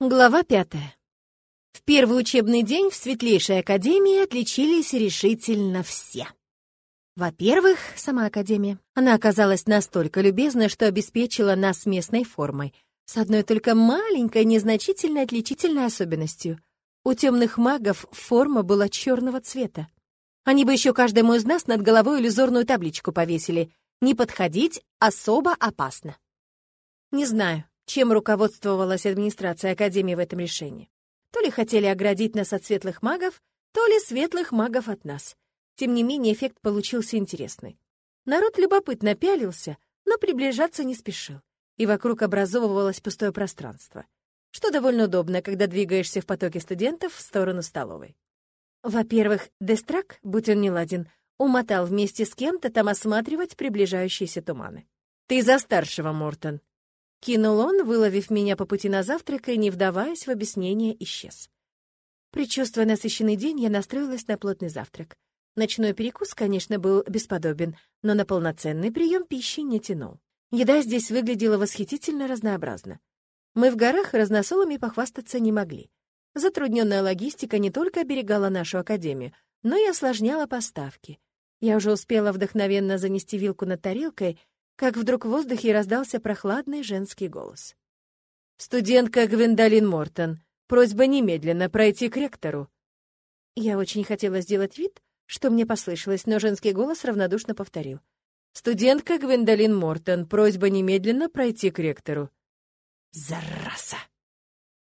Глава пятая. В первый учебный день в Светлейшей Академии отличились решительно все. Во-первых, сама Академия. Она оказалась настолько любезна, что обеспечила нас местной формой, с одной только маленькой, незначительной отличительной особенностью. У темных магов форма была черного цвета. Они бы еще каждому из нас над головой иллюзорную табличку повесили «Не подходить особо опасно». Не знаю, чем руководствовалась администрация Академии в этом решении. То ли хотели оградить нас от светлых магов, то ли светлых магов от нас. Тем не менее, эффект получился интересный. Народ любопытно пялился, но приближаться не спешил, и вокруг образовывалось пустое пространство, что довольно удобно, когда двигаешься в потоке студентов в сторону столовой. Во-первых, Дестрак, будь он неладен, умотал вместе с кем-то там осматривать приближающиеся туманы. «Ты за старшего, Мортон», Кинул он, выловив меня по пути на завтрак и, не вдаваясь в объяснение, исчез. Причувствуя насыщенный день, я настроилась на плотный завтрак. Ночной перекус, конечно, был бесподобен, но на полноценный прием пищи не тянул. Еда здесь выглядела восхитительно разнообразно. Мы в горах разносолами похвастаться не могли. Затрудненная логистика не только оберегала нашу академию, но и осложняла поставки. Я уже успела вдохновенно занести вилку над тарелкой, как вдруг в воздухе раздался прохладный женский голос. «Студентка Гвендолин Мортон, просьба немедленно пройти к ректору». Я очень хотела сделать вид, что мне послышалось, но женский голос равнодушно повторил. «Студентка Гвендолин Мортон, просьба немедленно пройти к ректору». «Зараза!»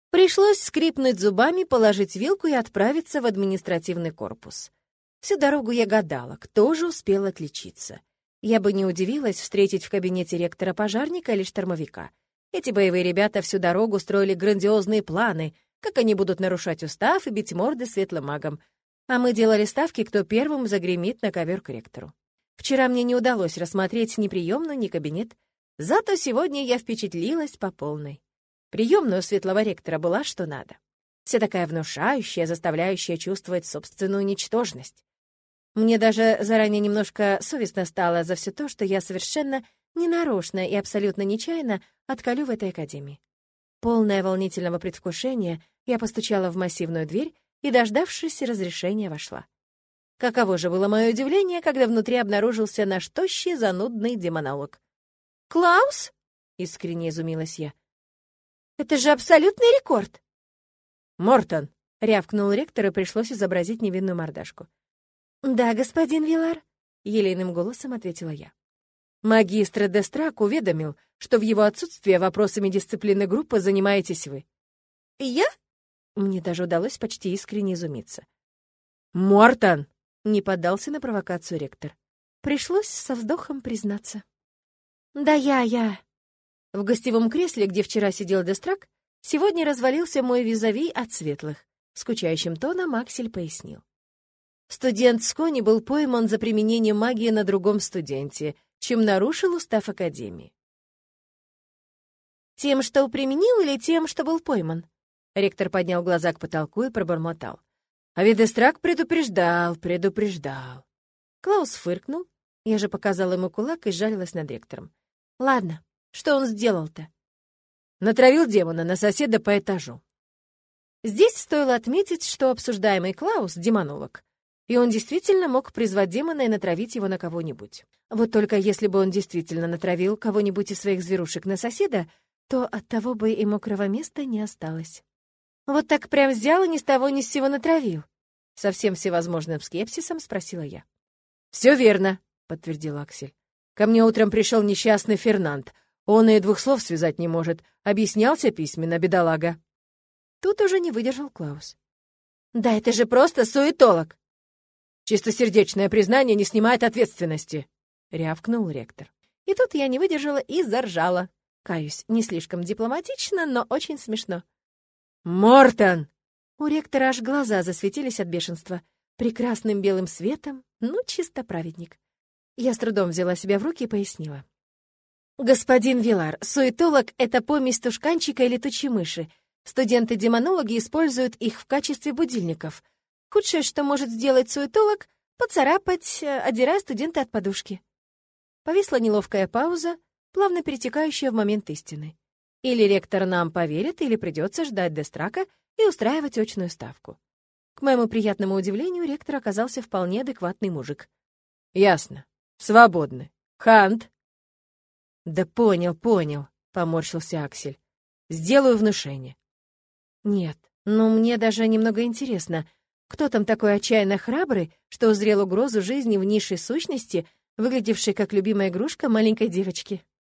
Пришлось скрипнуть зубами, положить вилку и отправиться в административный корпус. Всю дорогу я гадала, кто же успел отличиться. Я бы не удивилась встретить в кабинете ректора пожарника или штормовика. Эти боевые ребята всю дорогу строили грандиозные планы, как они будут нарушать устав и бить морды светлым магом. А мы делали ставки, кто первым загремит на ковер к ректору. Вчера мне не удалось рассмотреть ни приемную, ни кабинет. Зато сегодня я впечатлилась по полной. Приемная у светлого ректора была что надо. Вся такая внушающая, заставляющая чувствовать собственную ничтожность. Мне даже заранее немножко совестно стало за все то, что я совершенно ненарочно и абсолютно нечаянно отколю в этой академии. Полное волнительного предвкушения, я постучала в массивную дверь и, дождавшись разрешения, вошла. Каково же было мое удивление, когда внутри обнаружился наш тощий, занудный демонолог. «Клаус?» — искренне изумилась я. «Это же абсолютный рекорд!» «Мортон!» — рявкнул ректор, и пришлось изобразить невинную мордашку. «Да, господин Вилар», — елейным голосом ответила я. Магистр Дестрак уведомил, что в его отсутствие вопросами дисциплины группы занимаетесь вы. «Я?» Мне даже удалось почти искренне изумиться. «Мортон!» — не поддался на провокацию ректор. Пришлось со вздохом признаться. «Да я, я...» В гостевом кресле, где вчера сидел Дестрак, сегодня развалился мой визави от светлых. Скучающим тоном Аксель пояснил. Студент Скони был пойман за применение магии на другом студенте, чем нарушил устав Академии. «Тем, что применил, или тем, что был пойман?» Ректор поднял глаза к потолку и пробормотал. «А Видестрак предупреждал, предупреждал». Клаус фыркнул. Я же показала ему кулак и жалилась над ректором. «Ладно, что он сделал-то?» Натравил демона на соседа по этажу. Здесь стоило отметить, что обсуждаемый Клаус — демонолог и он действительно мог призвать демона и натравить его на кого-нибудь. Вот только если бы он действительно натравил кого-нибудь из своих зверушек на соседа, то от того бы и мокрого места не осталось. Вот так прям взял и ни с того ни с сего натравил. Со всем всевозможным скепсисом спросила я. «Все верно», — подтвердил Аксель. «Ко мне утром пришел несчастный Фернанд. Он и двух слов связать не может. Объяснялся письменно, бедолага». Тут уже не выдержал Клаус. «Да это же просто суетолог!» Чистосердечное признание не снимает ответственности», — рявкнул ректор. И тут я не выдержала и заржала. Каюсь, не слишком дипломатично, но очень смешно. «Мортон!» У ректора аж глаза засветились от бешенства. Прекрасным белым светом, ну, чисто праведник. Я с трудом взяла себя в руки и пояснила. «Господин Вилар, суетолог — это помесь тушканчика и летучей мыши. Студенты-демонологи используют их в качестве будильников. Худшее, что может сделать суетолог — поцарапать, э, одирая студента от подушки. Повисла неловкая пауза, плавно перетекающая в момент истины. Или ректор нам поверит, или придется ждать Дестрака и устраивать очную ставку. К моему приятному удивлению, ректор оказался вполне адекватный мужик. «Ясно. Свободны. Хант!» «Да понял, понял», — поморщился Аксель. «Сделаю внушение». «Нет, ну мне даже немного интересно, кто там такой отчаянно храбрый, что узрел угрозу жизни в низшей сущности, выглядевшей как любимая игрушка маленькой девочки?»